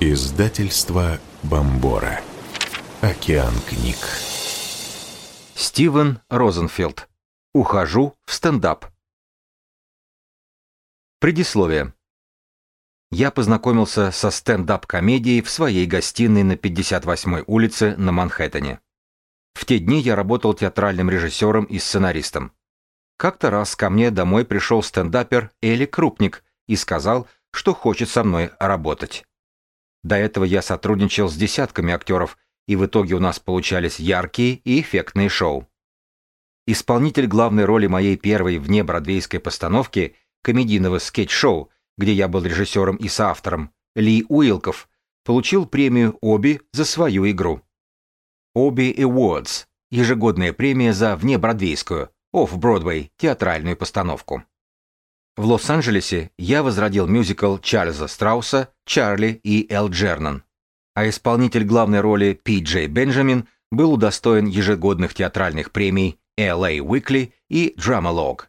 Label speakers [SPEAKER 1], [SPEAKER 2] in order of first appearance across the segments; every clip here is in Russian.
[SPEAKER 1] Издательство Бомбора. Океан книг.
[SPEAKER 2] Стивен Розенфелд. Ухожу в стендап. Предисловие. Я познакомился со стендап-комедией в своей гостиной на 58-й улице на Манхэттене. В те дни я работал театральным режиссером и сценаристом. Как-то раз ко мне домой пришел стендапер Эли Крупник и сказал, что хочет со мной работать. До этого я сотрудничал с десятками актеров, и в итоге у нас получались яркие и эффектные шоу. Исполнитель главной роли моей первой внебродвейской постановки, комедийного скетч-шоу, где я был режиссером и соавтором, Ли Уилков, получил премию Оби за свою игру. Оби Awards – ежегодная премия за внебродвейскую, off-Broadway, театральную постановку. В Лос-Анджелесе я возродил мюзикл Чарльза Страуса «Чарли и Эл Джернан», а исполнитель главной роли Пи Джей Бенджамин был удостоен ежегодных театральных премий LA Weekly и Dramalog.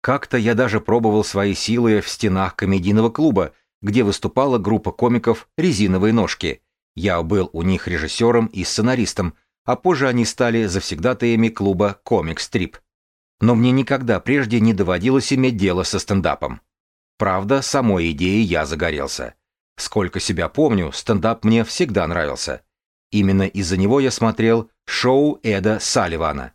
[SPEAKER 2] Как-то я даже пробовал свои силы в стенах комедийного клуба, где выступала группа комиков «Резиновые ножки». Я был у них режиссером и сценаристом, а позже они стали завсегдатаями клуба «Комик Стрип» но мне никогда прежде не доводилось иметь дело со стендапом. Правда, самой идеей я загорелся. Сколько себя помню, стендап мне всегда нравился. Именно из-за него я смотрел шоу Эда Салливана.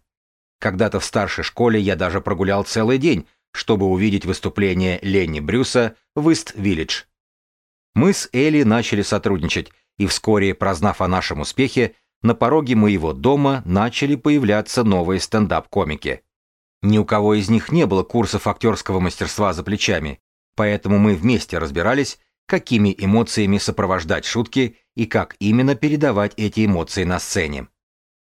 [SPEAKER 2] Когда-то в старшей школе я даже прогулял целый день, чтобы увидеть выступление Ленни Брюса в Ист-Виллидж. Мы с Элли начали сотрудничать, и вскоре, прознав о нашем успехе, на пороге моего дома начали появляться новые стендап-комики. Ни у кого из них не было курсов актерского мастерства за плечами, поэтому мы вместе разбирались, какими эмоциями сопровождать шутки и как именно передавать эти эмоции на сцене.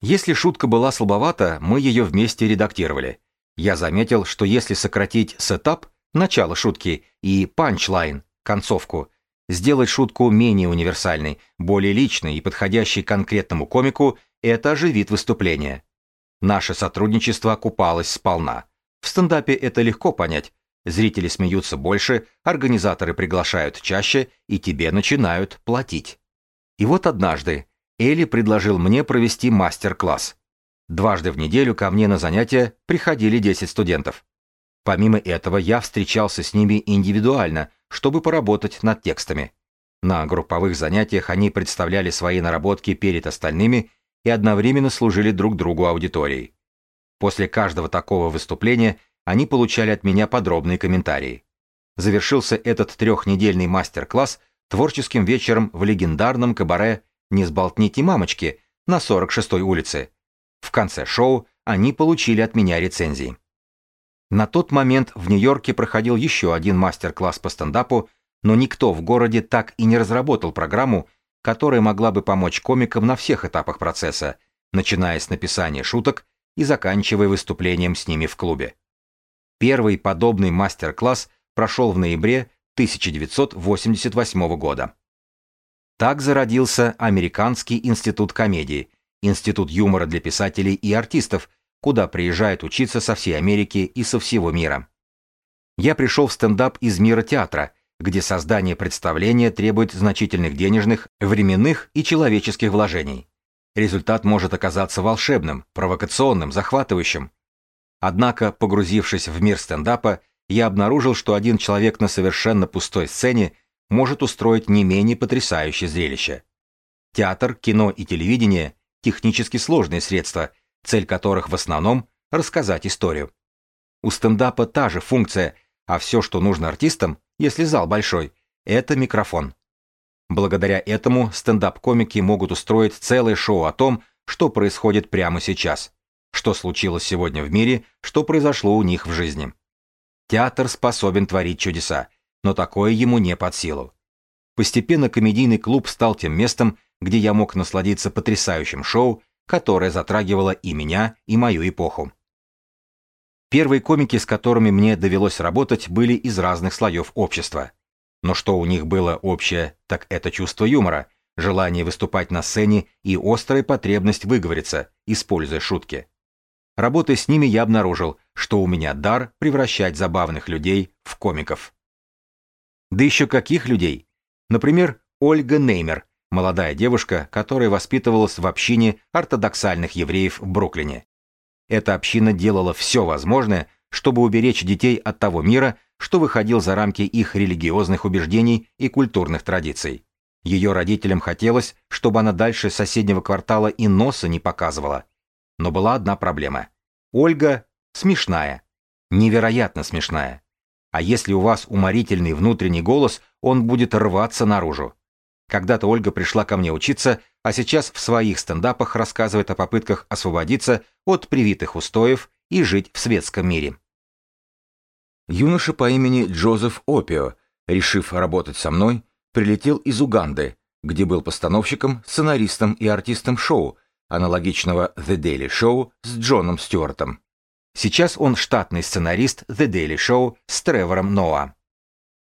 [SPEAKER 2] Если шутка была слабовата, мы ее вместе редактировали. Я заметил, что если сократить сетап, начало шутки, и панчлайн, концовку, сделать шутку менее универсальной, более личной и подходящей конкретному комику, это оживит выступление. Наше сотрудничество окупалось сполна. В стендапе это легко понять. Зрители смеются больше, организаторы приглашают чаще, и тебе начинают платить. И вот однажды Эли предложил мне провести мастер-класс. Дважды в неделю ко мне на занятия приходили 10 студентов. Помимо этого я встречался с ними индивидуально, чтобы поработать над текстами. На групповых занятиях они представляли свои наработки перед остальными и одновременно служили друг другу аудиторией. После каждого такого выступления они получали от меня подробные комментарии. Завершился этот трехнедельный мастер-класс творческим вечером в легендарном кабаре «Не сболтните мамочки» на 46-й улице. В конце шоу они получили от меня рецензии. На тот момент в Нью-Йорке проходил еще один мастер-класс по стендапу, но никто в городе так и не разработал программу, которая могла бы помочь комикам на всех этапах процесса, начиная с написания шуток и заканчивая выступлением с ними в клубе. Первый подобный мастер-класс прошел в ноябре 1988 года. Так зародился Американский институт комедии, институт юмора для писателей и артистов, куда приезжают учиться со всей Америки и со всего мира. Я пришел в стендап из мира театра, где создание представления требует значительных денежных, временных и человеческих вложений. Результат может оказаться волшебным, провокационным, захватывающим. Однако, погрузившись в мир стендапа, я обнаружил, что один человек на совершенно пустой сцене может устроить не менее потрясающее зрелище. Театр, кино и телевидение – технически сложные средства, цель которых в основном – рассказать историю. У стендапа та же функция, а все, что нужно артистам, если зал большой, это микрофон. Благодаря этому стендап-комики могут устроить целое шоу о том, что происходит прямо сейчас, что случилось сегодня в мире, что произошло у них в жизни. Театр способен творить чудеса, но такое ему не под силу. Постепенно комедийный клуб стал тем местом, где я мог насладиться потрясающим шоу, которое затрагивало и меня, и мою эпоху. Первые комики, с которыми мне довелось работать, были из разных слоев общества. Но что у них было общее, так это чувство юмора, желание выступать на сцене и острая потребность выговориться, используя шутки. Работая с ними, я обнаружил, что у меня дар превращать забавных людей в комиков. Да еще каких людей? Например, Ольга Неймер, молодая девушка, которая воспитывалась в общине ортодоксальных евреев в Бруклине. Эта община делала все возможное, чтобы уберечь детей от того мира, что выходил за рамки их религиозных убеждений и культурных традиций. Ее родителям хотелось, чтобы она дальше соседнего квартала и носа не показывала. Но была одна проблема. Ольга смешная. Невероятно смешная. А если у вас уморительный внутренний голос, он будет рваться наружу. Когда-то Ольга пришла ко мне учиться, а сейчас в своих стендапах рассказывает о попытках освободиться от привитых устоев и жить в светском мире. Юноша по имени Джозеф Опио, решив работать со мной, прилетел из Уганды, где был постановщиком, сценаристом и артистом шоу, аналогичного The Daily Show с Джоном Стюартом. Сейчас он штатный сценарист The Daily Show с Тревором Ноа.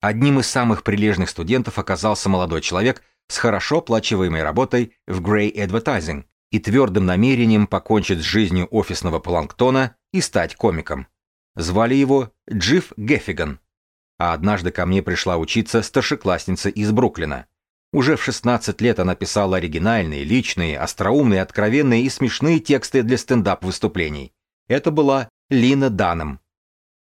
[SPEAKER 2] Одним из самых прилежных студентов оказался молодой человек с хорошо оплачиваемой работой в Grey Advertising и твердым намерением покончить с жизнью офисного планктона и стать комиком. Звали его Джифф Геффиган. А однажды ко мне пришла учиться старшеклассница из Бруклина. Уже в 16 лет она писала оригинальные, личные, остроумные, откровенные и смешные тексты для стендап-выступлений. Это была Лина Даном.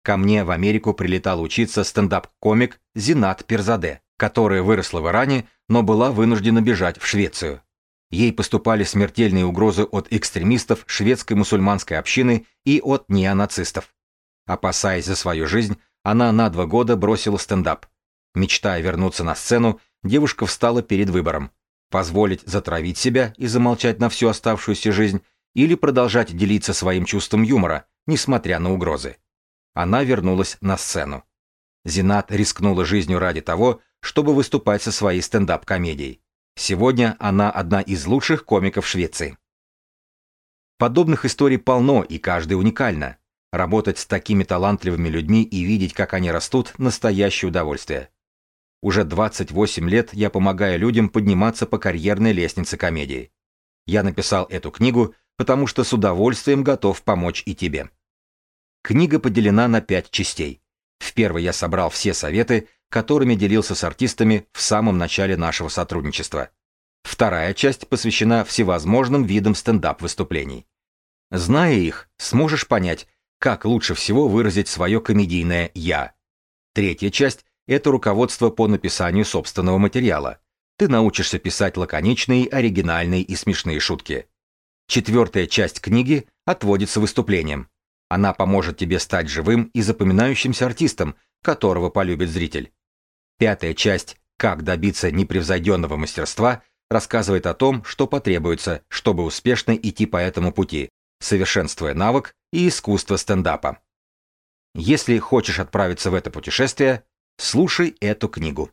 [SPEAKER 2] Ко мне в Америку прилетал учиться стендап-комик Зинат Перзаде, которая выросла в Иране, но была вынуждена бежать в Швецию. Ей поступали смертельные угрозы от экстремистов шведской мусульманской общины и от неонацистов. Опасаясь за свою жизнь, она на два года бросила стендап. Мечтая вернуться на сцену, девушка встала перед выбором – позволить затравить себя и замолчать на всю оставшуюся жизнь или продолжать делиться своим чувством юмора, несмотря на угрозы. Она вернулась на сцену. Зинат рискнула жизнью ради того, чтобы выступать со своей стендап-комедией. Сегодня она одна из лучших комиков Швеции. Подобных историй полно, и каждая уникальна. Работать с такими талантливыми людьми и видеть, как они растут – настоящее удовольствие. Уже 28 лет я помогаю людям подниматься по карьерной лестнице комедии. Я написал эту книгу, потому что с удовольствием готов помочь и тебе. Книга поделена на пять частей. В первой я собрал все советы, которыми делился с артистами в самом начале нашего сотрудничества. Вторая часть посвящена всевозможным видам стендап-выступлений. Зная их, сможешь понять, как лучше всего выразить свое комедийное «я». Третья часть – это руководство по написанию собственного материала. Ты научишься писать лаконичные, оригинальные и смешные шутки. Четвертая часть книги отводится выступлениям. Она поможет тебе стать живым и запоминающимся артистом, которого полюбит зритель. Пятая часть «Как добиться непревзойденного мастерства» рассказывает о том, что потребуется, чтобы успешно идти по этому пути, совершенствуя навык и искусство стендапа. Если хочешь отправиться в это путешествие, слушай эту книгу.